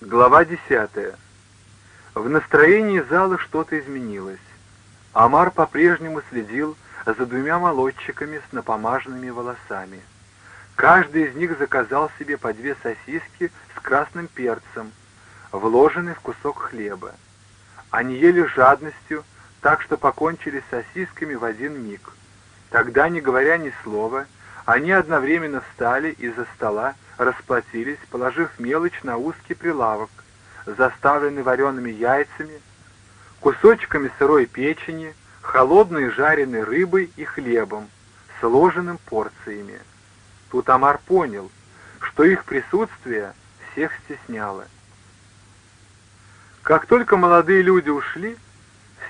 Глава десятая. В настроении зала что-то изменилось. Амар по-прежнему следил за двумя молодчиками с напомаженными волосами. Каждый из них заказал себе по две сосиски с красным перцем, вложенный в кусок хлеба. Они ели жадностью, так что покончили с сосисками в один миг. Тогда, не говоря ни слова, они одновременно встали из-за стола, расплатились, положив мелочь на узкий прилавок, заставленный вареными яйцами, кусочками сырой печени, холодной жареной рыбой и хлебом, сложенным порциями. Тут Амар понял, что их присутствие всех стесняло. Как только молодые люди ушли,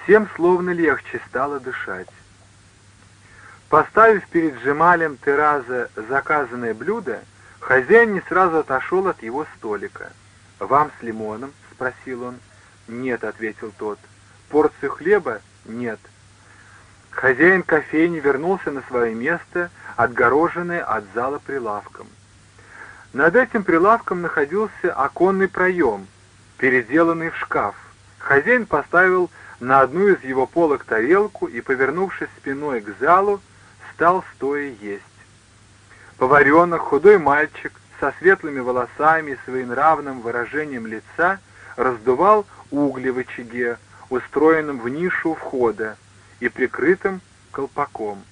всем словно легче стало дышать. Поставив перед Джемалем Тераза заказанное блюдо, хозяин не сразу отошел от его столика. «Вам с лимоном?» — спросил он. «Нет», — ответил тот. «Порцию хлеба?» «Нет». Хозяин кофейни вернулся на свое место, отгороженное от зала прилавком. Над этим прилавком находился оконный проем, переделанный в шкаф. Хозяин поставил на одну из его полок тарелку и, повернувшись спиной к залу, стал стоя есть. Поваренок, худой мальчик со светлыми волосами и своенравным выражением лица раздувал угли в очаге, устроенном в нишу входа и прикрытым колпаком.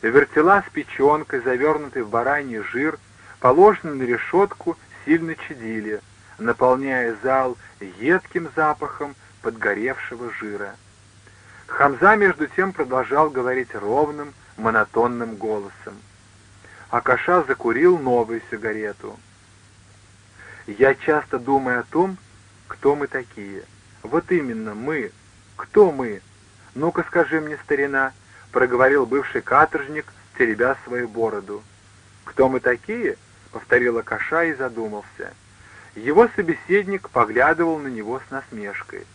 Вертела с печенкой, завернутой в бараний жир, положенные на решетку, сильно чадили, наполняя зал едким запахом подгоревшего жира. Хамза, между тем, продолжал говорить ровным, монотонным голосом. Акаша закурил новую сигарету. «Я часто думаю о том, кто мы такие. Вот именно, мы. Кто мы? Ну-ка скажи мне, старина», — проговорил бывший каторжник, теребя свою бороду. «Кто мы такие?» — повторил Акаша и задумался. Его собеседник поглядывал на него с насмешкой.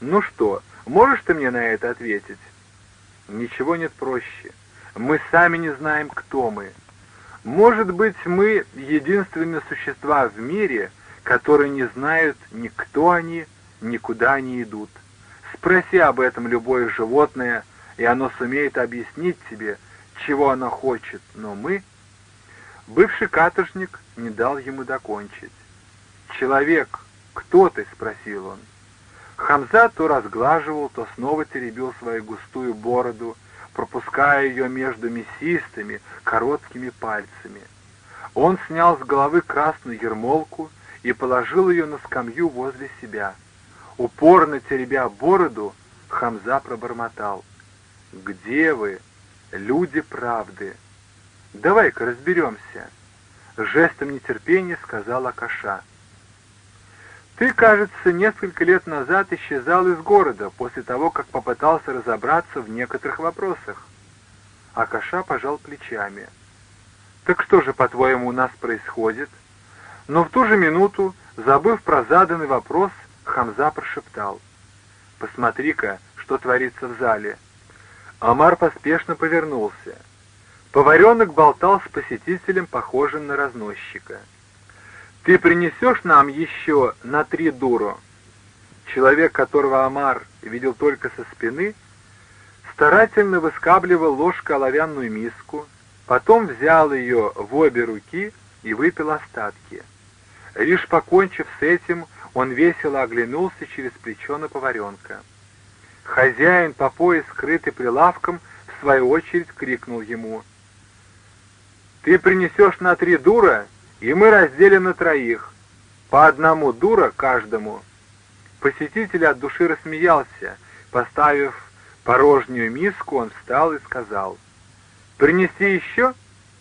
«Ну что, можешь ты мне на это ответить?» «Ничего нет проще. Мы сами не знаем, кто мы. Может быть, мы единственные существа в мире, которые не знают ни кто они, ни куда они идут. Спроси об этом любое животное, и оно сумеет объяснить тебе, чего оно хочет, но мы... Бывший каторжник не дал ему докончить. «Человек, кто ты?» — спросил он. Хамза то разглаживал, то снова теребил свою густую бороду, пропуская ее между мясистыми, короткими пальцами. Он снял с головы красную ермолку и положил ее на скамью возле себя. Упорно теребя бороду, Хамза пробормотал. «Где вы, люди правды? Давай-ка разберемся!» Жестом нетерпения сказала Каша. Ты, кажется, несколько лет назад исчезал из города после того, как попытался разобраться в некоторых вопросах. Акаша пожал плечами. Так что же, по-твоему, у нас происходит? Но в ту же минуту, забыв про заданный вопрос, Хамза прошептал. Посмотри-ка, что творится в зале. Амар поспешно повернулся. Поваренок болтал с посетителем, похожим на разносчика. «Ты принесешь нам еще на три дуру?» Человек, которого Амар видел только со спины, старательно выскабливал ложкой оловянную миску, потом взял ее в обе руки и выпил остатки. Лишь покончив с этим, он весело оглянулся через плечо на поваренка. Хозяин, по пояс скрытый прилавком, в свою очередь крикнул ему. «Ты принесешь на три дура и мы разделим на троих, по одному дура каждому. Посетитель от души рассмеялся, поставив порожнюю миску, он встал и сказал, «Принести еще?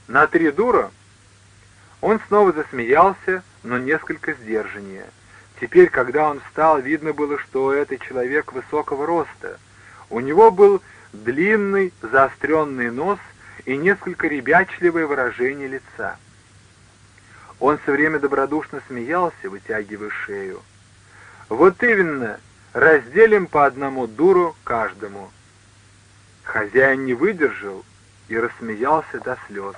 На три дура?» Он снова засмеялся, но несколько сдержаннее. Теперь, когда он встал, видно было, что это человек высокого роста. У него был длинный заостренный нос и несколько ребячливое выражение лица. Он все время добродушно смеялся, вытягивая шею. «Вот именно, разделим по одному дуру каждому». Хозяин не выдержал и рассмеялся до слез.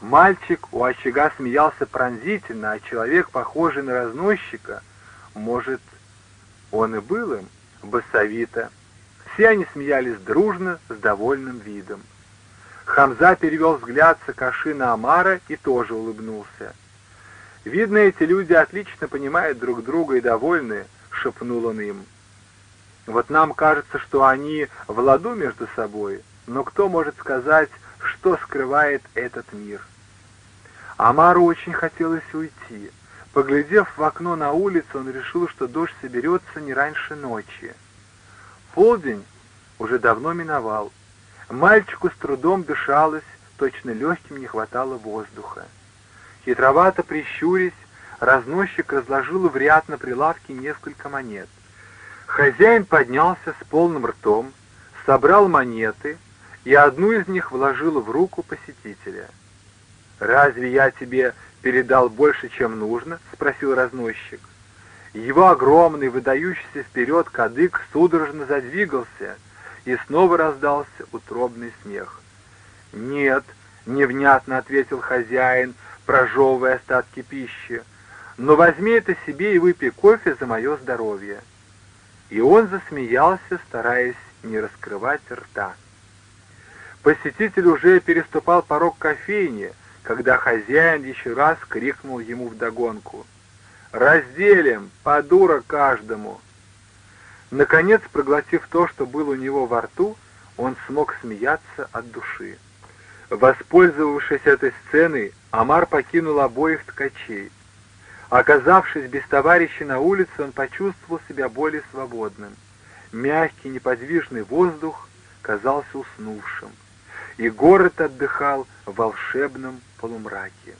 Мальчик у очага смеялся пронзительно, а человек, похожий на разносчика, может, он и был им, басовито. Все они смеялись дружно, с довольным видом. Хамза перевел взгляд с Акаши на Амара и тоже улыбнулся. «Видно, эти люди отлично понимают друг друга и довольны», — шепнул он им. «Вот нам кажется, что они в ладу между собой, но кто может сказать, что скрывает этот мир?» Амару очень хотелось уйти. Поглядев в окно на улицу, он решил, что дождь соберется не раньше ночи. Полдень уже давно миновал. Мальчику с трудом дышалось, точно легким не хватало воздуха. Хитровато прищурясь, разносчик разложил в ряд на прилавке несколько монет. Хозяин поднялся с полным ртом, собрал монеты и одну из них вложил в руку посетителя. «Разве я тебе передал больше, чем нужно?» — спросил разносчик. Его огромный, выдающийся вперед кадык судорожно задвигался, и снова раздался утробный смех. «Нет», — невнятно ответил хозяин, прожевывая остатки пищи, «но возьми это себе и выпей кофе за мое здоровье». И он засмеялся, стараясь не раскрывать рта. Посетитель уже переступал порог кофейни, когда хозяин еще раз крикнул ему вдогонку — Разделим, по дура каждому. Наконец, проглотив то, что было у него во рту, он смог смеяться от души. Воспользовавшись этой сценой, Амар покинул обоих ткачей. Оказавшись без товарища на улице, он почувствовал себя более свободным. Мягкий, неподвижный воздух казался уснувшим, и город отдыхал в волшебном полумраке.